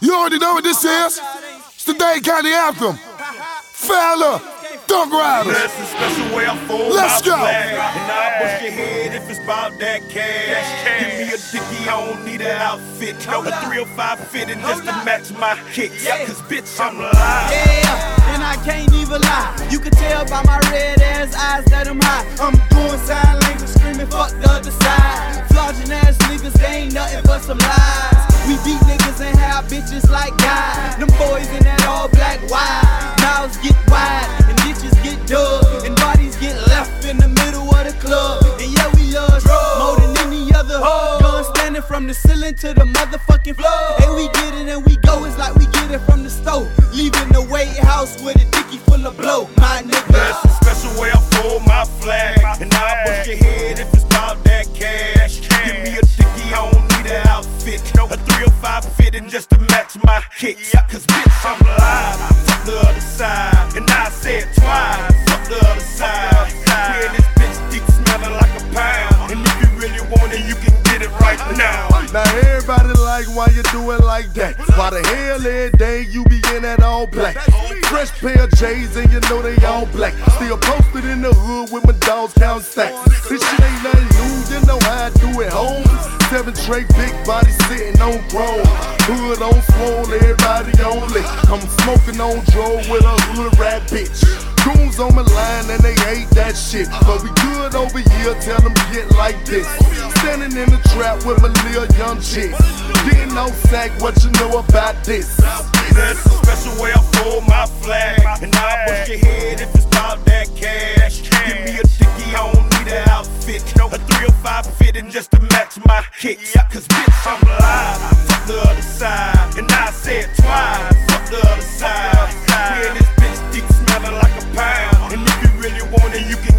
You already know what this is. It's the Dade County Anthem. Fella, Dunk Rider. That's a special way I fold Let's my go. flag. And I bust your head if it's about that cash. Give me a dickie, I don't need an outfit. A 305 fitting just to match my kicks. Cause bitch, I'm live. Yeah, and I can't even lie. You can tell by my red ass eyes that I'm high. I'm doing sign language, bitches like guys. Them boys in that all black wide. Mouths get wide and ditches get dug. And bodies get left in the middle of the club. And yeah, we love drugs more than any other. Guns standing from the ceiling to the motherfucking floor. And we get it and we go, it's like we get it from the stove. Leaving the White House with a dicky full of blow. Kicks. Cause bitch, I'm live. Fuck the other side. And I say it twice. Fuck the other side. We in this bitch deep smelling like a pound. And if you really want it, you can get it right now. Now everybody like why you do it like that. Why the hell every day you be in that all black? Fresh pair of J's and you know they all black. Still posted in the hood with my dogs count stacks. This shit ain't nothing new, you know how I do it home. Seven tray big body sitting on chrome. Hood on swole, everybody on lick. I'm smoking on Joe with a hood rat bitch. Goons on my line and they hate that shit. But we good over here, tell them get like this. Standing in the trap with my little young chick. Getting no sack, what you know about this? That's a special way I fold outfit. A 305 fitting just to match my kicks. Cause bitch, I'm live. Fuck the other side. And I say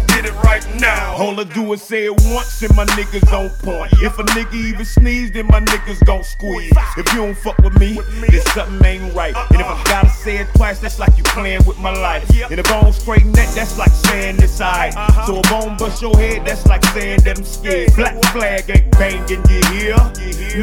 get it right now. All I do is say it once and my niggas on point. If a nigga even sneeze, then my niggas gon' squeeze. If you don't fuck with me, then something ain't right. And if I gotta say it twice, that's like you playing with my life. And if I don't straighten that, that's like saying it's alright. Uh-huh. So if I don't bust your head, that's like saying that I'm scared. Black flag ain't banging, you hear?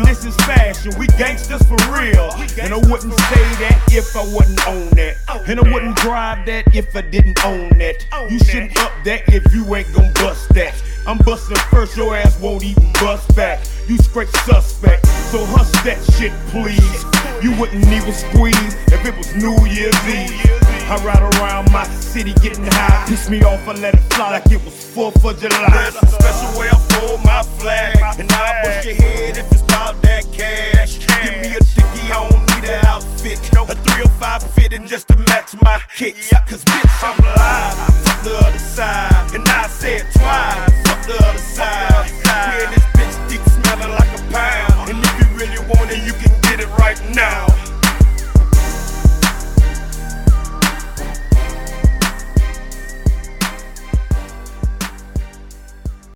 This is fashion, we gangsters for real. And I wouldn't say that if I wasn't on that. And I wouldn't drive that if I didn't own that. You shouldn't up that if you ain't gon' bust that. I'm busting first, your ass won't even bust back. You straight suspect, so hush that shit, please. You wouldn't even squeeze if it was New Year's Eve. I ride around my city getting high. Piss me off, I let it fly like it was 4th of July. That's a special way I fold my flag. And I bust your head if it's about that cash. Give me a dickie, I don't need an outfit. A 305 fitting just to match my kicks. Cause bitch, I'm live. Fuck the other side. And I say it twice. Fuck the other side.